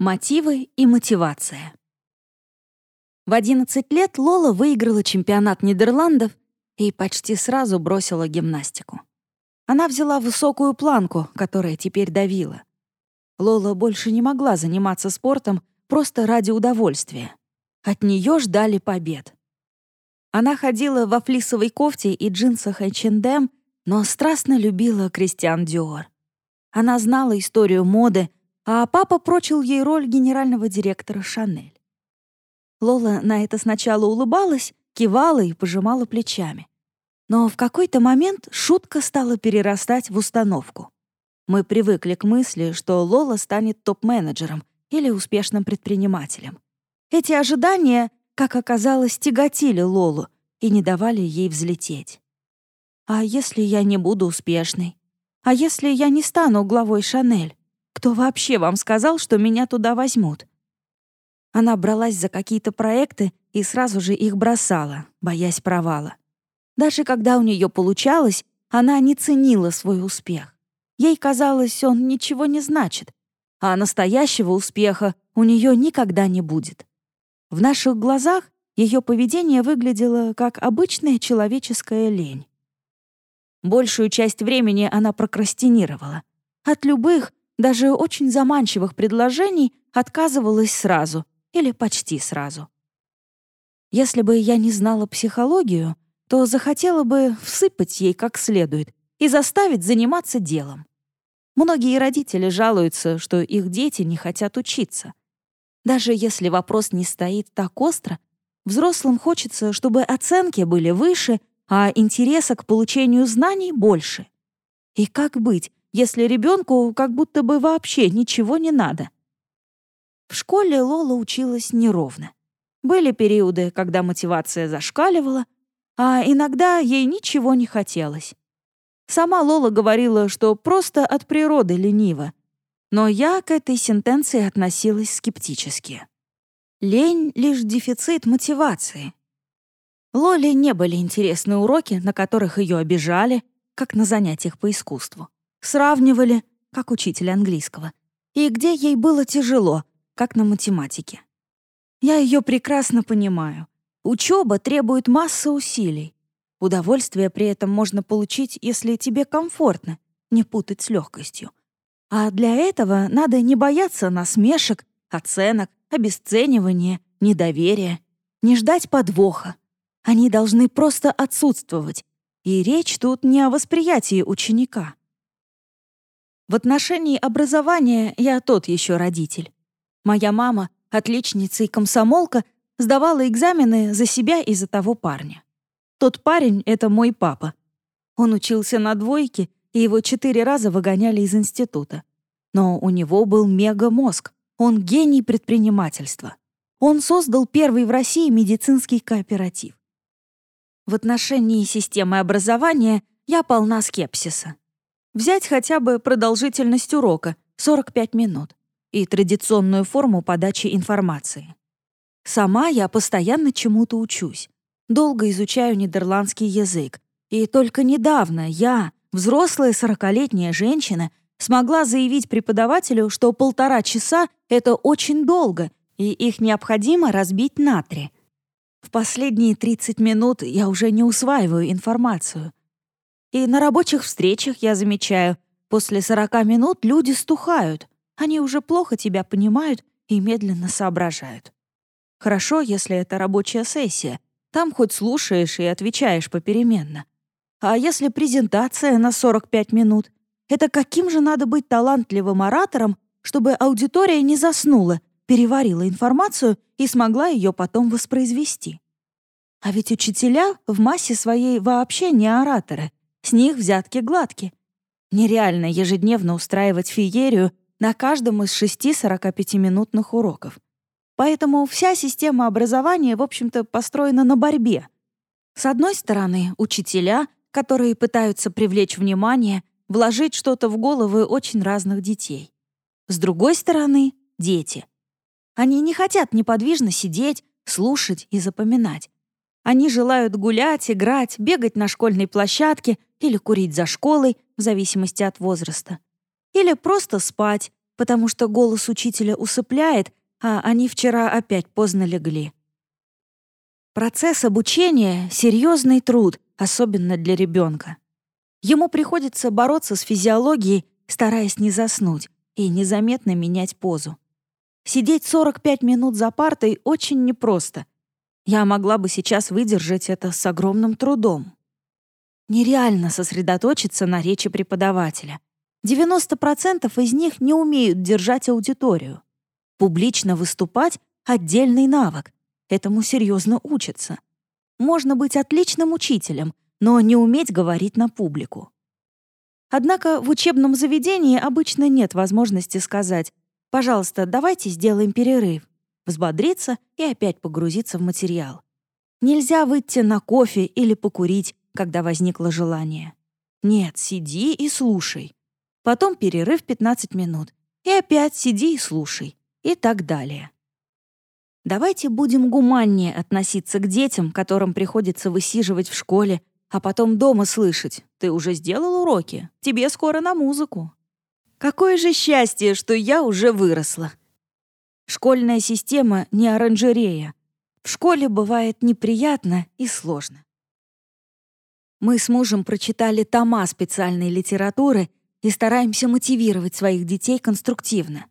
Мотивы и мотивация. В 11 лет Лола выиграла чемпионат Нидерландов и почти сразу бросила гимнастику. Она взяла высокую планку, которая теперь давила. Лола больше не могла заниматься спортом просто ради удовольствия. От нее ждали побед. Она ходила во флисовой кофте и джинсах H&M, но страстно любила Кристиан Диор. Она знала историю моды, а папа прочил ей роль генерального директора «Шанель». Лола на это сначала улыбалась, кивала и пожимала плечами. Но в какой-то момент шутка стала перерастать в установку. Мы привыкли к мысли, что Лола станет топ-менеджером или успешным предпринимателем. Эти ожидания, как оказалось, тяготили Лолу и не давали ей взлететь. А если я не буду успешной? А если я не стану главой Шанель? Кто вообще вам сказал, что меня туда возьмут?» Она бралась за какие-то проекты и сразу же их бросала, боясь провала. Даже когда у нее получалось, она не ценила свой успех. Ей казалось, он ничего не значит, а настоящего успеха у нее никогда не будет. В наших глазах ее поведение выглядело как обычная человеческая лень. Большую часть времени она прокрастинировала. От любых, даже очень заманчивых предложений отказывалась сразу или почти сразу. Если бы я не знала психологию, то захотела бы всыпать ей как следует и заставить заниматься делом. Многие родители жалуются, что их дети не хотят учиться. Даже если вопрос не стоит так остро, взрослым хочется, чтобы оценки были выше, а интереса к получению знаний больше. И как быть, если ребенку как будто бы вообще ничего не надо. В школе Лола училась неровно. Были периоды, когда мотивация зашкаливала, а иногда ей ничего не хотелось. Сама Лола говорила, что просто от природы ленива, но я к этой сентенции относилась скептически. Лень — лишь дефицит мотивации. Лоле не были интересны уроки, на которых ее обижали, как на занятиях по искусству сравнивали, как учитель английского, и где ей было тяжело, как на математике. Я ее прекрасно понимаю. Учеба требует массы усилий. Удовольствие при этом можно получить, если тебе комфортно, не путать с легкостью. А для этого надо не бояться насмешек, оценок, обесценивания, недоверия, не ждать подвоха. Они должны просто отсутствовать. И речь тут не о восприятии ученика. В отношении образования я тот еще родитель. Моя мама, отличница и комсомолка, сдавала экзамены за себя и за того парня. Тот парень — это мой папа. Он учился на двойке, и его четыре раза выгоняли из института. Но у него был мега-мозг. Он гений предпринимательства. Он создал первый в России медицинский кооператив. В отношении системы образования я полна скепсиса. Взять хотя бы продолжительность урока — 45 минут и традиционную форму подачи информации. Сама я постоянно чему-то учусь. Долго изучаю нидерландский язык. И только недавно я, взрослая сорокалетняя женщина, смогла заявить преподавателю, что полтора часа — это очень долго, и их необходимо разбить на три. В последние 30 минут я уже не усваиваю информацию. И на рабочих встречах я замечаю, после 40 минут люди стухают. Они уже плохо тебя понимают и медленно соображают. Хорошо, если это рабочая сессия. Там хоть слушаешь и отвечаешь попеременно. А если презентация на 45 минут? Это каким же надо быть талантливым оратором, чтобы аудитория не заснула, переварила информацию и смогла ее потом воспроизвести? А ведь учителя в массе своей вообще не ораторы, с них взятки гладки. Нереально ежедневно устраивать феерию на каждом из шести 45-минутных уроков. Поэтому вся система образования, в общем-то, построена на борьбе. С одной стороны, учителя, которые пытаются привлечь внимание, вложить что-то в головы очень разных детей. С другой стороны, дети. Они не хотят неподвижно сидеть, слушать и запоминать. Они желают гулять, играть, бегать на школьной площадке или курить за школой, в зависимости от возраста. Или просто спать, потому что голос учителя усыпляет, а они вчера опять поздно легли. Процесс обучения — серьезный труд, особенно для ребенка. Ему приходится бороться с физиологией, стараясь не заснуть, и незаметно менять позу. Сидеть 45 минут за партой очень непросто. Я могла бы сейчас выдержать это с огромным трудом. Нереально сосредоточиться на речи преподавателя. 90% из них не умеют держать аудиторию. Публично выступать — отдельный навык. Этому серьезно учатся. Можно быть отличным учителем, но не уметь говорить на публику. Однако в учебном заведении обычно нет возможности сказать «пожалуйста, давайте сделаем перерыв», взбодриться и опять погрузиться в материал. Нельзя выйти на кофе или покурить, когда возникло желание. Нет, сиди и слушай. Потом перерыв 15 минут. И опять сиди и слушай. И так далее. Давайте будем гуманнее относиться к детям, которым приходится высиживать в школе, а потом дома слышать «Ты уже сделал уроки? Тебе скоро на музыку». Какое же счастье, что я уже выросла. Школьная система не оранжерея. В школе бывает неприятно и сложно. Мы с мужем прочитали тома специальной литературы и стараемся мотивировать своих детей конструктивно.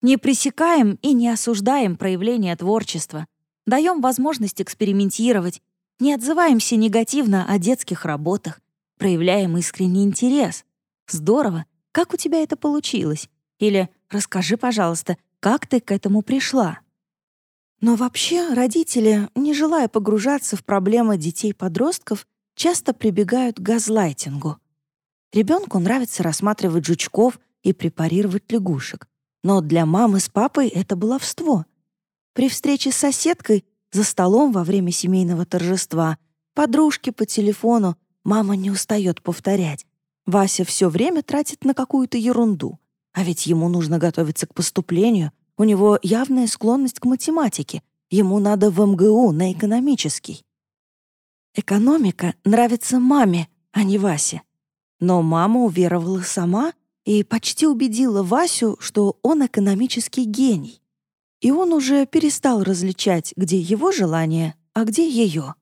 Не пресекаем и не осуждаем проявления творчества, даем возможность экспериментировать, не отзываемся негативно о детских работах, проявляем искренний интерес. Здорово, как у тебя это получилось? Или расскажи, пожалуйста, как ты к этому пришла? Но вообще родители, не желая погружаться в проблемы детей-подростков, часто прибегают к газлайтингу. Ребенку нравится рассматривать жучков и препарировать лягушек. Но для мамы с папой это баловство. При встрече с соседкой за столом во время семейного торжества, подружки по телефону, мама не устает повторять. Вася все время тратит на какую-то ерунду. А ведь ему нужно готовиться к поступлению, у него явная склонность к математике, ему надо в МГУ на экономический. Экономика нравится маме, а не Васе. Но мама уверовала сама и почти убедила Васю, что он экономический гений и он уже перестал различать, где его желание, а где ее.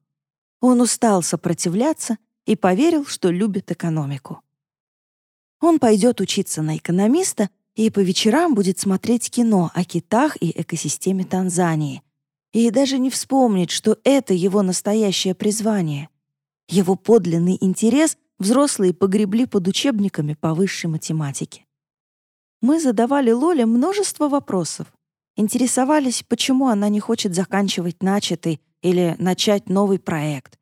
Он устал сопротивляться и поверил, что любит экономику. Он пойдет учиться на экономиста и по вечерам будет смотреть кино о китах и экосистеме Танзании. И даже не вспомнит, что это его настоящее призвание. Его подлинный интерес взрослые погребли под учебниками по высшей математике. Мы задавали Лоле множество вопросов, интересовались, почему она не хочет заканчивать начатый или начать новый проект.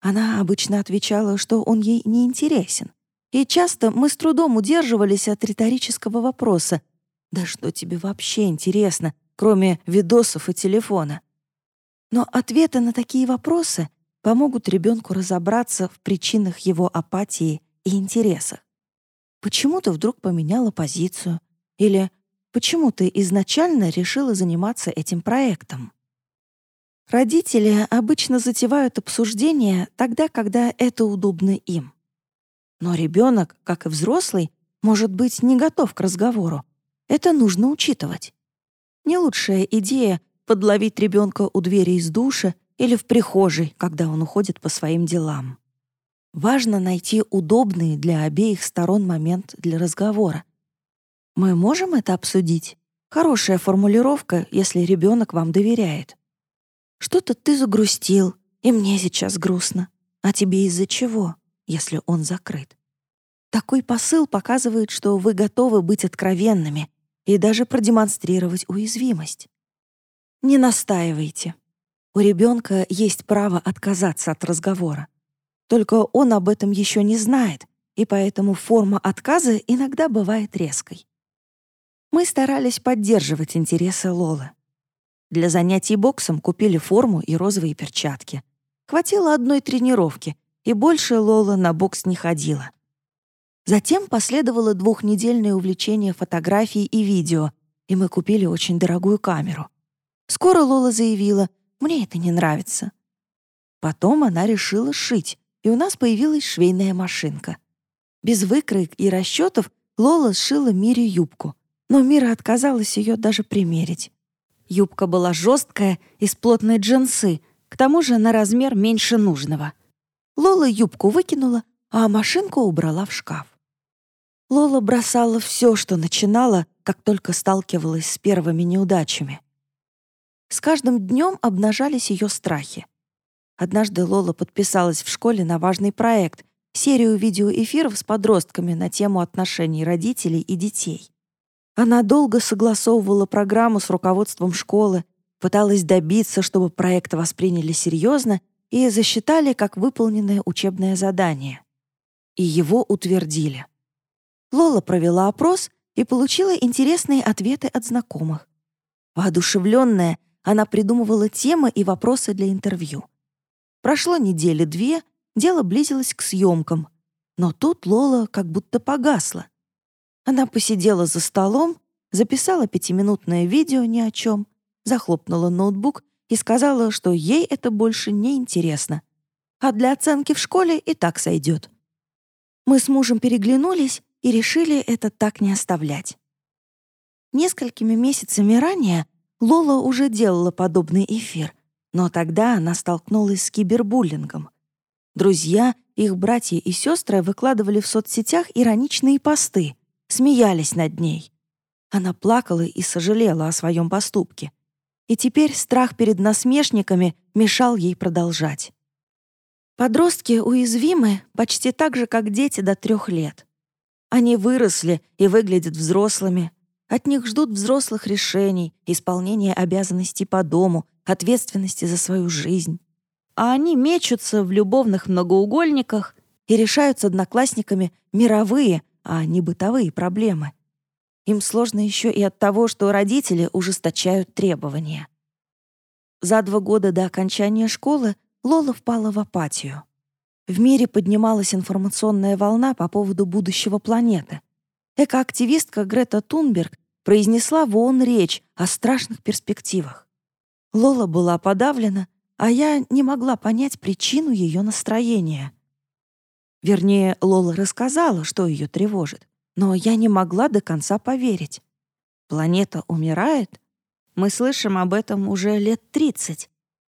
Она обычно отвечала, что он ей не интересен. И часто мы с трудом удерживались от риторического вопроса «Да что тебе вообще интересно, кроме видосов и телефона?» Но ответы на такие вопросы помогут ребенку разобраться в причинах его апатии и интересах. Почему ты вдруг поменяла позицию? Или Почему ты изначально решила заниматься этим проектом? Родители обычно затевают обсуждение тогда, когда это удобно им. Но ребенок, как и взрослый, может быть не готов к разговору. Это нужно учитывать. Не лучшая идея — подловить ребенка у двери из душа или в прихожей, когда он уходит по своим делам. Важно найти удобный для обеих сторон момент для разговора, мы можем это обсудить? Хорошая формулировка, если ребенок вам доверяет. Что-то ты загрустил, и мне сейчас грустно. А тебе из-за чего, если он закрыт? Такой посыл показывает, что вы готовы быть откровенными и даже продемонстрировать уязвимость. Не настаивайте. У ребенка есть право отказаться от разговора. Только он об этом еще не знает, и поэтому форма отказа иногда бывает резкой. Мы старались поддерживать интересы Лолы. Для занятий боксом купили форму и розовые перчатки. Хватило одной тренировки, и больше Лола на бокс не ходила. Затем последовало двухнедельное увлечение фотографией и видео, и мы купили очень дорогую камеру. Скоро Лола заявила, «Мне это не нравится». Потом она решила шить, и у нас появилась швейная машинка. Без выкроек и расчетов Лола сшила Мире юбку — но Мира отказалась ее даже примерить. Юбка была жесткая, из плотной джинсы, к тому же на размер меньше нужного. Лола юбку выкинула, а машинку убрала в шкаф. Лола бросала все, что начинала, как только сталкивалась с первыми неудачами. С каждым днем обнажались ее страхи. Однажды Лола подписалась в школе на важный проект — серию видеоэфиров с подростками на тему отношений родителей и детей. Она долго согласовывала программу с руководством школы, пыталась добиться, чтобы проект восприняли серьезно и засчитали как выполненное учебное задание. И его утвердили. Лола провела опрос и получила интересные ответы от знакомых. Воодушевленная, она придумывала темы и вопросы для интервью. Прошло недели две, дело близилось к съемкам, но тут Лола как будто погасла. Она посидела за столом, записала пятиминутное видео ни о чем, захлопнула ноутбук и сказала, что ей это больше не интересно, а для оценки в школе и так сойдет. Мы с мужем переглянулись и решили это так не оставлять. Несколькими месяцами ранее Лола уже делала подобный эфир, но тогда она столкнулась с кибербуллингом. Друзья, их братья и сестры выкладывали в соцсетях ироничные посты, смеялись над ней. Она плакала и сожалела о своем поступке. И теперь страх перед насмешниками мешал ей продолжать. Подростки уязвимы почти так же, как дети до трех лет. Они выросли и выглядят взрослыми, от них ждут взрослых решений, исполнения обязанностей по дому, ответственности за свою жизнь. А они мечутся в любовных многоугольниках и решают с одноклассниками мировые, а не бытовые проблемы. Им сложно еще и от того, что родители ужесточают требования. За два года до окончания школы Лола впала в апатию. В мире поднималась информационная волна по поводу будущего планеты. Экоактивистка Грета Тунберг произнесла в ООН речь о страшных перспективах. Лола была подавлена, а я не могла понять причину ее настроения. Вернее, Лола рассказала, что ее тревожит, но я не могла до конца поверить. Планета умирает? Мы слышим об этом уже лет 30.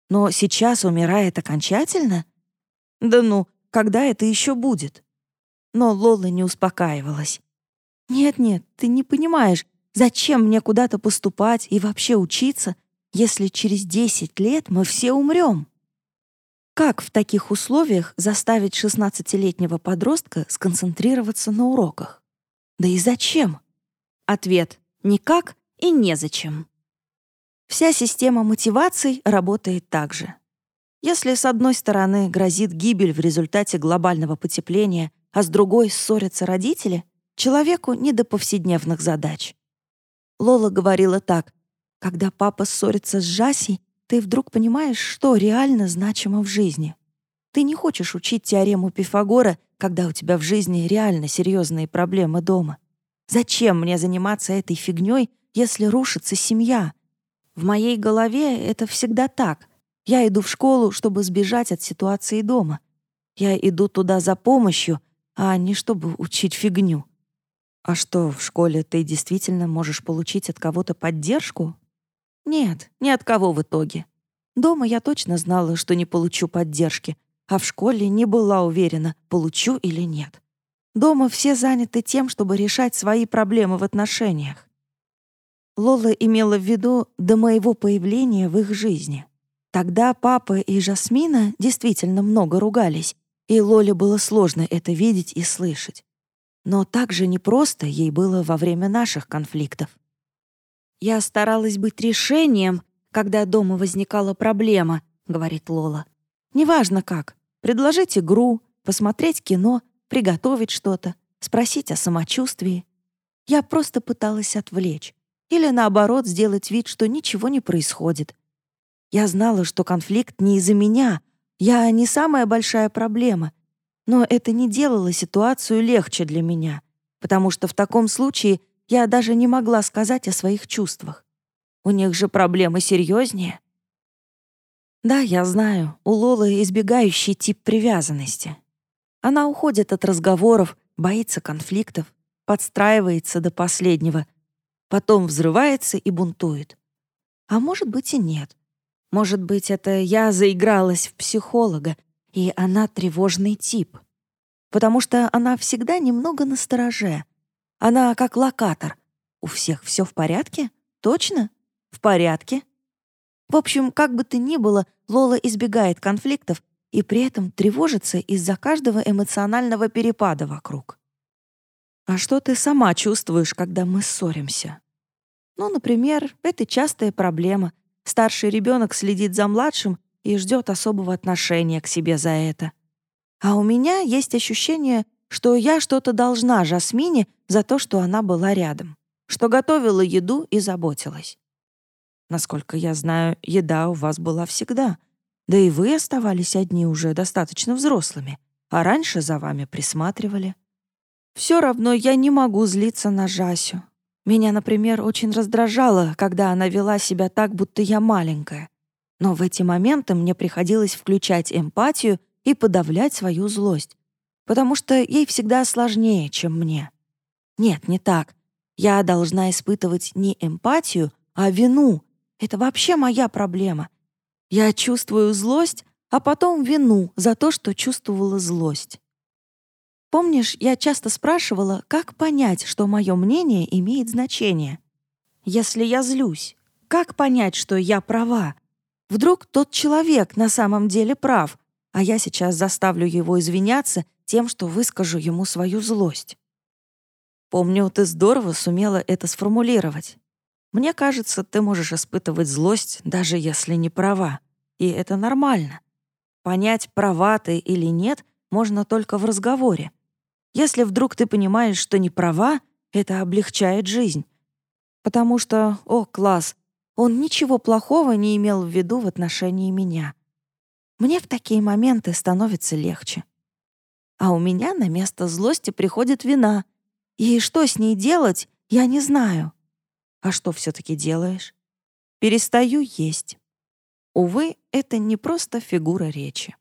Но сейчас умирает окончательно? Да ну, когда это еще будет? Но Лола не успокаивалась. «Нет-нет, ты не понимаешь, Зачем мне куда-то поступать и вообще учиться, если через 10 лет мы все умрем? Как в таких условиях заставить 16-летнего подростка сконцентрироваться на уроках? Да и зачем? Ответ — никак и незачем. Вся система мотиваций работает так же. Если с одной стороны грозит гибель в результате глобального потепления, а с другой ссорятся родители, человеку не до повседневных задач. Лола говорила так. «Когда папа ссорится с Жасей, ты вдруг понимаешь, что реально значимо в жизни. Ты не хочешь учить теорему Пифагора, когда у тебя в жизни реально серьезные проблемы дома. Зачем мне заниматься этой фигней, если рушится семья? В моей голове это всегда так. Я иду в школу, чтобы сбежать от ситуации дома. Я иду туда за помощью, а не чтобы учить фигню. А что, в школе ты действительно можешь получить от кого-то поддержку? Нет, ни от кого в итоге. Дома я точно знала, что не получу поддержки, а в школе не была уверена, получу или нет. Дома все заняты тем, чтобы решать свои проблемы в отношениях. Лола имела в виду до моего появления в их жизни. Тогда папа и Жасмина действительно много ругались, и Лоле было сложно это видеть и слышать. Но так же непросто ей было во время наших конфликтов. «Я старалась быть решением, когда дома возникала проблема», — говорит Лола. «Неважно как. Предложить игру, посмотреть кино, приготовить что-то, спросить о самочувствии. Я просто пыталась отвлечь. Или, наоборот, сделать вид, что ничего не происходит. Я знала, что конфликт не из-за меня. Я не самая большая проблема, но это не делало ситуацию легче для меня, потому что в таком случае я даже не могла сказать о своих чувствах. У них же проблемы серьезнее. Да, я знаю, у Лолы избегающий тип привязанности. Она уходит от разговоров, боится конфликтов, подстраивается до последнего. потом взрывается и бунтует. А может быть и нет. Может быть, это я заигралась в психолога, и она тревожный тип. Потому что она всегда немного настороже. Она как локатор. У всех все в порядке? Точно? В порядке? В общем, как бы то ни было, Лола избегает конфликтов и при этом тревожится из-за каждого эмоционального перепада вокруг. А что ты сама чувствуешь, когда мы ссоримся? Ну, например, это частая проблема. Старший ребенок следит за младшим и ждет особого отношения к себе за это. А у меня есть ощущение, что я что-то должна Жасмине за то, что она была рядом, что готовила еду и заботилась. Насколько я знаю, еда у вас была всегда. Да и вы оставались одни уже достаточно взрослыми, а раньше за вами присматривали. Все равно я не могу злиться на Жасю. Меня, например, очень раздражало, когда она вела себя так, будто я маленькая. Но в эти моменты мне приходилось включать эмпатию и подавлять свою злость, потому что ей всегда сложнее, чем мне. Нет, не так. Я должна испытывать не эмпатию, а вину. Это вообще моя проблема. Я чувствую злость, а потом вину за то, что чувствовала злость. Помнишь, я часто спрашивала, как понять, что мое мнение имеет значение? Если я злюсь, как понять, что я права? Вдруг тот человек на самом деле прав, а я сейчас заставлю его извиняться тем, что выскажу ему свою злость. Помню, ты здорово сумела это сформулировать. Мне кажется, ты можешь испытывать злость, даже если не права. И это нормально. Понять, права ты или нет, можно только в разговоре. Если вдруг ты понимаешь, что не права, это облегчает жизнь. Потому что, о, класс, он ничего плохого не имел в виду в отношении меня. Мне в такие моменты становится легче. А у меня на место злости приходит вина. И что с ней делать, я не знаю. А что все таки делаешь? Перестаю есть. Увы, это не просто фигура речи.